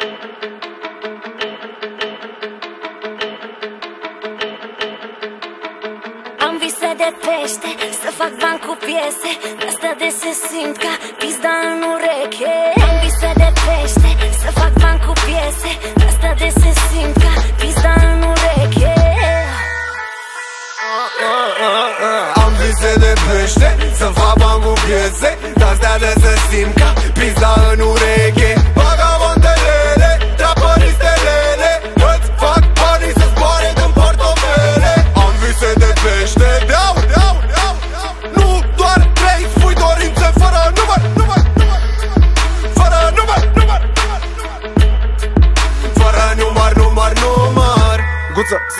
Am vise de pește Să fac bani cu piese Asta de se simt ca pizda în ureche. Am vise de pește Să fac bani cu piese Asta de se simt ca pizda în ureche. Am vise de pește Să fac bani cu piese Astea de se simt ca pizda în ureche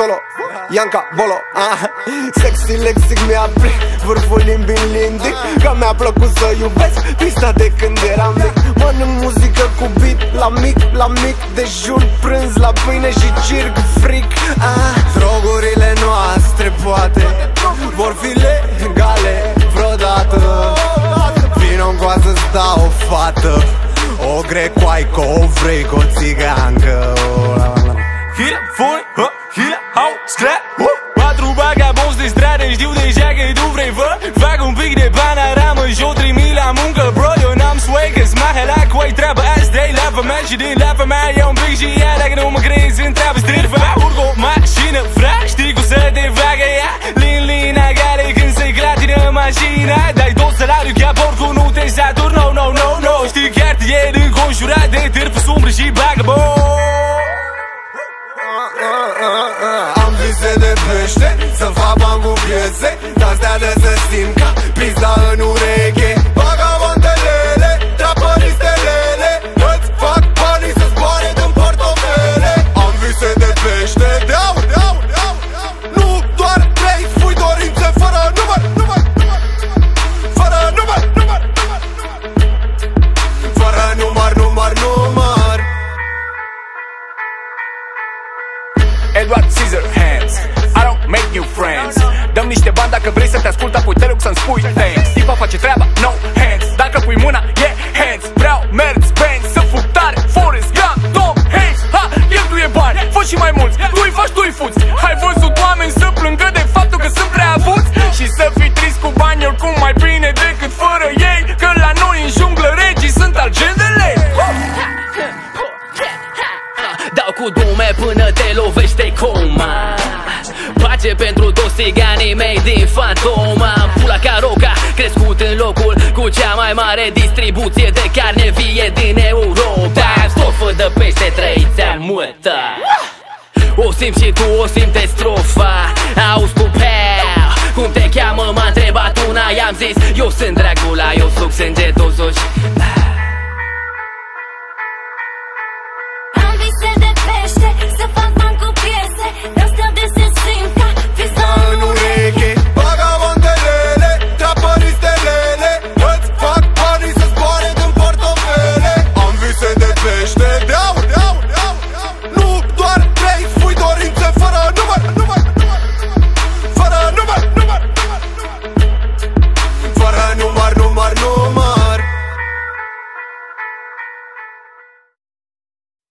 solo, Ianca, Bolo. Ah. Sexy lexic mi-a plec Vârful limbii lindic Că mi-a plăcut să iubesc Pista de când eram mic. Mănânc muzică cu beat La mic, la mic Dejun, prânz, la pâine și circ fric. Ah. Drogurile noastre poate Vor fi legale vreodată. Vino în coasă-ți dau o fată O grecoaică, o vrecă, o țigancă. Hila, foi, hă, hila, au, scrap? Uh. Patru vagabonzi de stradă știu deja că tu vrei vă Fac un pic de panoramă și o trimit la muncă Bro, eu n-am swag, că smahe la cu ai treabă Azi trei lava mea și din lava mea E un pic și ea dacă nu mă crezi întreabă Strârva, urc o mașină, frag Știi cum să te facă ea? Lin, lina gare când se clatină mașina Dai tot salariul chiar porcul nu te saturi No, no, no, no Știi chiar te ieri înconjurat de târpă sumbră și bagă de pește Să fac bani cu piese De-astea de să simt ca pizda în dacă vrei să te ascult Apoi te rog să-mi spui țiganii mei din fantoma Am pula ca roca, crescut în locul Cu cea mai mare distribuție de carne vie din Europa. Stofă de pește trăițea multă O simt și tu, o simte strofa. Auzi cu peu Cum te cheamă, m-a întrebat una. I-am zis, eu sunt Dracula, eu suc sânge tosuși